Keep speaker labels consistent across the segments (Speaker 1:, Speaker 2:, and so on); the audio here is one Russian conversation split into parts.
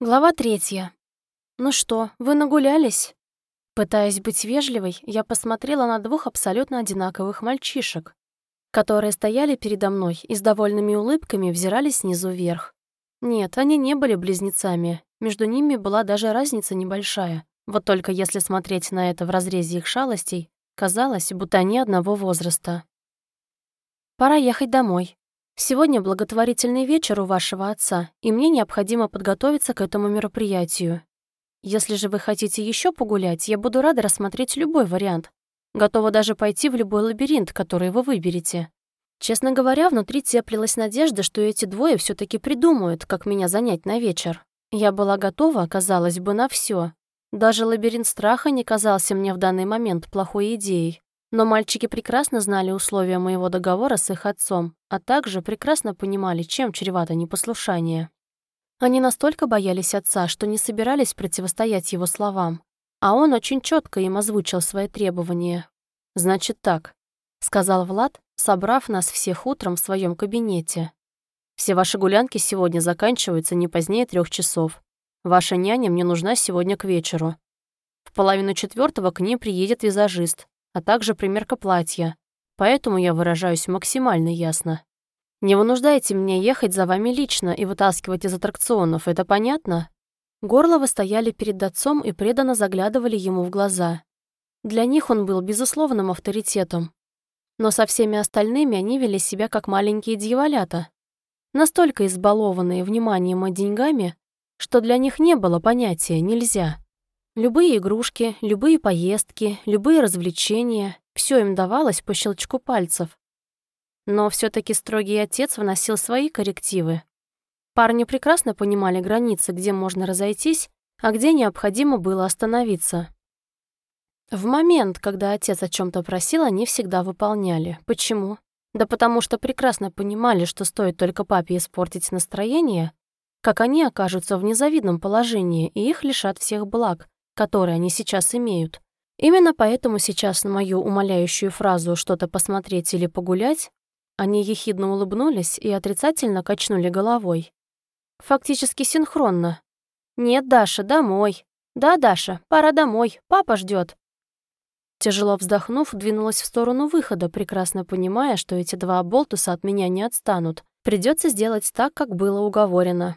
Speaker 1: Глава третья. «Ну что, вы нагулялись?» Пытаясь быть вежливой, я посмотрела на двух абсолютно одинаковых мальчишек, которые стояли передо мной и с довольными улыбками взирали снизу вверх. Нет, они не были близнецами, между ними была даже разница небольшая. Вот только если смотреть на это в разрезе их шалостей, казалось, будто они одного возраста. «Пора ехать домой», Сегодня благотворительный вечер у вашего отца, и мне необходимо подготовиться к этому мероприятию. Если же вы хотите еще погулять, я буду рада рассмотреть любой вариант. Готова даже пойти в любой лабиринт, который вы выберете. Честно говоря, внутри теплилась надежда, что эти двое все таки придумают, как меня занять на вечер. Я была готова, казалось бы, на все. Даже лабиринт страха не казался мне в данный момент плохой идеей. Но мальчики прекрасно знали условия моего договора с их отцом, а также прекрасно понимали, чем чревато непослушание. Они настолько боялись отца, что не собирались противостоять его словам, а он очень четко им озвучил свои требования. «Значит так», — сказал Влад, собрав нас всех утром в своем кабинете. «Все ваши гулянки сегодня заканчиваются не позднее трех часов. Ваша няня мне нужна сегодня к вечеру. В половину четвертого к ней приедет визажист, а также примерка платья, поэтому я выражаюсь максимально ясно. Не вынуждайте меня ехать за вами лично и вытаскивать из аттракционов, это понятно? Горловы стояли перед отцом и преданно заглядывали ему в глаза. Для них он был безусловным авторитетом. Но со всеми остальными они вели себя как маленькие дьяволята. Настолько избалованные вниманием и деньгами, что для них не было понятия «нельзя». Любые игрушки, любые поездки, любые развлечения — все им давалось по щелчку пальцев. Но все таки строгий отец вносил свои коррективы. Парни прекрасно понимали границы, где можно разойтись, а где необходимо было остановиться. В момент, когда отец о чем то просил, они всегда выполняли. Почему? Да потому что прекрасно понимали, что стоит только папе испортить настроение, как они окажутся в незавидном положении и их лишат всех благ, которые они сейчас имеют. Именно поэтому сейчас на мою умоляющую фразу «что-то посмотреть или погулять» они ехидно улыбнулись и отрицательно качнули головой. Фактически синхронно. «Нет, Даша, домой. Да, Даша, пора домой, папа ждет. Тяжело вздохнув, двинулась в сторону выхода, прекрасно понимая, что эти два болтуса от меня не отстанут. Придется сделать так, как было уговорено.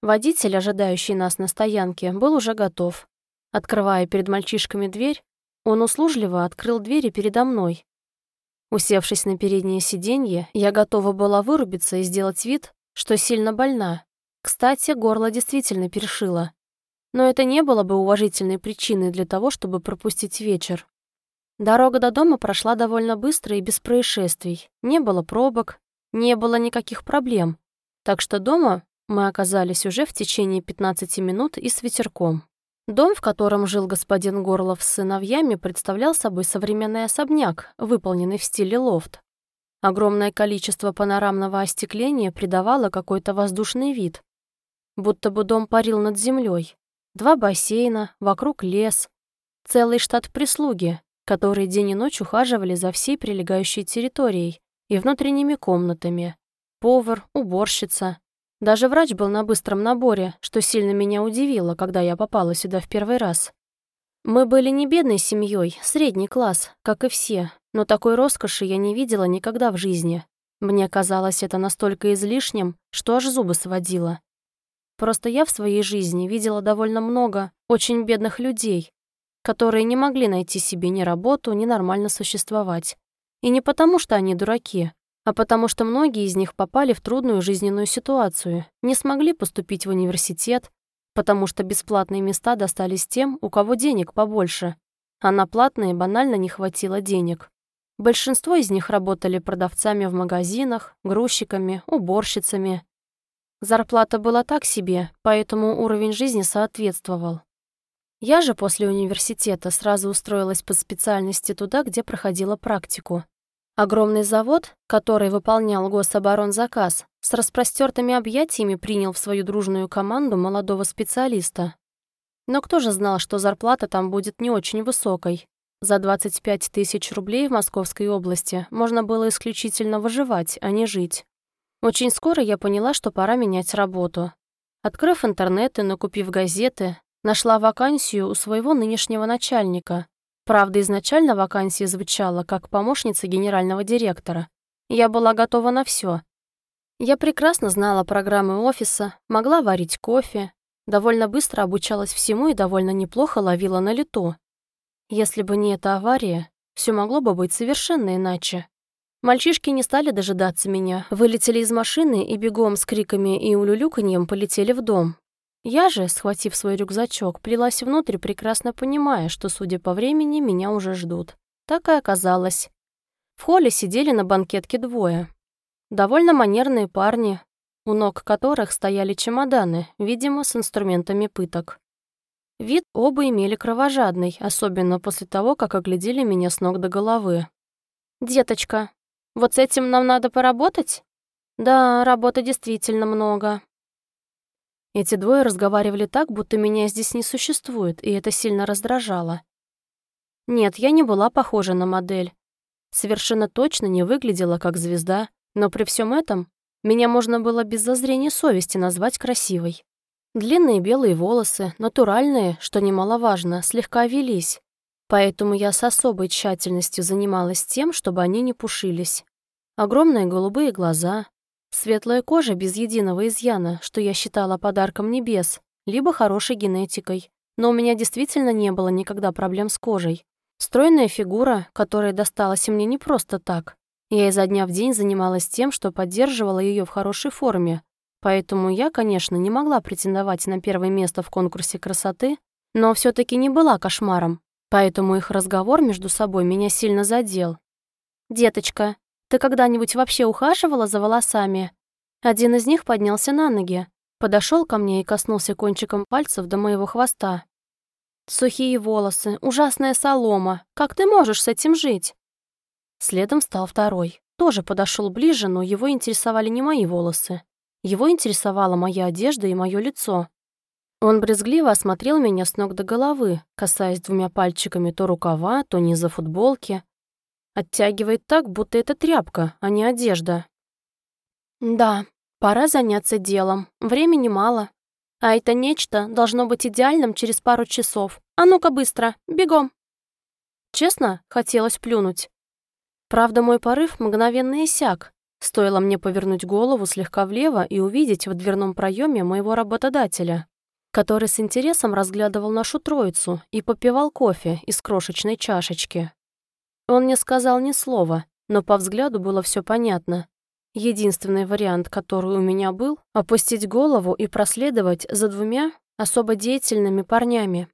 Speaker 1: Водитель, ожидающий нас на стоянке, был уже готов. Открывая перед мальчишками дверь, он услужливо открыл двери передо мной. Усевшись на переднее сиденье, я готова была вырубиться и сделать вид, что сильно больна. Кстати, горло действительно першило. Но это не было бы уважительной причиной для того, чтобы пропустить вечер. Дорога до дома прошла довольно быстро и без происшествий. Не было пробок, не было никаких проблем. Так что дома мы оказались уже в течение 15 минут и с ветерком. Дом, в котором жил господин Горлов с сыновьями, представлял собой современный особняк, выполненный в стиле лофт. Огромное количество панорамного остекления придавало какой-то воздушный вид. Будто бы дом парил над землей. Два бассейна, вокруг лес. Целый штат прислуги, которые день и ночь ухаживали за всей прилегающей территорией и внутренними комнатами. Повар, уборщица, даже врач был на быстром наборе, что сильно меня удивило, когда я попала сюда в первый раз. Мы были не бедной семьей, средний класс, как и все, но такой роскоши я не видела никогда в жизни. Мне казалось это настолько излишним, что аж зубы сводило. Просто я в своей жизни видела довольно много очень бедных людей, которые не могли найти себе ни работу, ни нормально существовать. И не потому, что они дураки, а потому что многие из них попали в трудную жизненную ситуацию, не смогли поступить в университет, потому что бесплатные места достались тем, у кого денег побольше, а на платные банально не хватило денег. Большинство из них работали продавцами в магазинах, грузчиками, уборщицами. Зарплата была так себе, поэтому уровень жизни соответствовал. Я же после университета сразу устроилась по специальности туда, где проходила практику. Огромный завод, который выполнял гособоронзаказ, с распростертыми объятиями принял в свою дружную команду молодого специалиста. Но кто же знал, что зарплата там будет не очень высокой? За 25 тысяч рублей в Московской области можно было исключительно выживать, а не жить. Очень скоро я поняла, что пора менять работу. Открыв интернет и накупив газеты, нашла вакансию у своего нынешнего начальника. Правда, изначально вакансия звучала как помощница генерального директора. Я была готова на все. Я прекрасно знала программы офиса, могла варить кофе, довольно быстро обучалась всему и довольно неплохо ловила на лету. Если бы не эта авария, все могло бы быть совершенно иначе. Мальчишки не стали дожидаться меня, вылетели из машины и бегом с криками и улюлюканьем полетели в дом. Я же, схватив свой рюкзачок, плелась внутрь, прекрасно понимая, что, судя по времени, меня уже ждут. Так и оказалось. В холле сидели на банкетке двое. Довольно манерные парни, у ног которых стояли чемоданы, видимо, с инструментами пыток. Вид оба имели кровожадный, особенно после того, как оглядели меня с ног до головы. «Деточка, вот с этим нам надо поработать?» «Да, работы действительно много». Эти двое разговаривали так, будто меня здесь не существует, и это сильно раздражало. Нет, я не была похожа на модель. Совершенно точно не выглядела как звезда, но при всем этом меня можно было без зазрения совести назвать красивой. Длинные белые волосы, натуральные, что немаловажно, слегка велись, поэтому я с особой тщательностью занималась тем, чтобы они не пушились. Огромные голубые глаза, Светлая кожа без единого изъяна, что я считала подарком небес, либо хорошей генетикой. Но у меня действительно не было никогда проблем с кожей. Стройная фигура, которая досталась мне не просто так. Я изо дня в день занималась тем, что поддерживала ее в хорошей форме. Поэтому я, конечно, не могла претендовать на первое место в конкурсе красоты, но все таки не была кошмаром. Поэтому их разговор между собой меня сильно задел. «Деточка, ты когда-нибудь вообще ухаживала за волосами?» Один из них поднялся на ноги, подошел ко мне и коснулся кончиком пальцев до моего хвоста. «Сухие волосы, ужасная солома. Как ты можешь с этим жить?» Следом стал второй. Тоже подошел ближе, но его интересовали не мои волосы. Его интересовала моя одежда и мое лицо. Он брезгливо осмотрел меня с ног до головы, касаясь двумя пальчиками то рукава, то низа футболки. Оттягивает так, будто это тряпка, а не одежда. Да, пора заняться делом. Времени мало. А это нечто должно быть идеальным через пару часов. А ну-ка быстро, бегом. Честно, хотелось плюнуть. Правда, мой порыв мгновенно иссяк. Стоило мне повернуть голову слегка влево и увидеть в дверном проеме моего работодателя, который с интересом разглядывал нашу троицу и попивал кофе из крошечной чашечки. Он не сказал ни слова, но по взгляду было все понятно. Единственный вариант, который у меня был, опустить голову и проследовать за двумя особо деятельными парнями.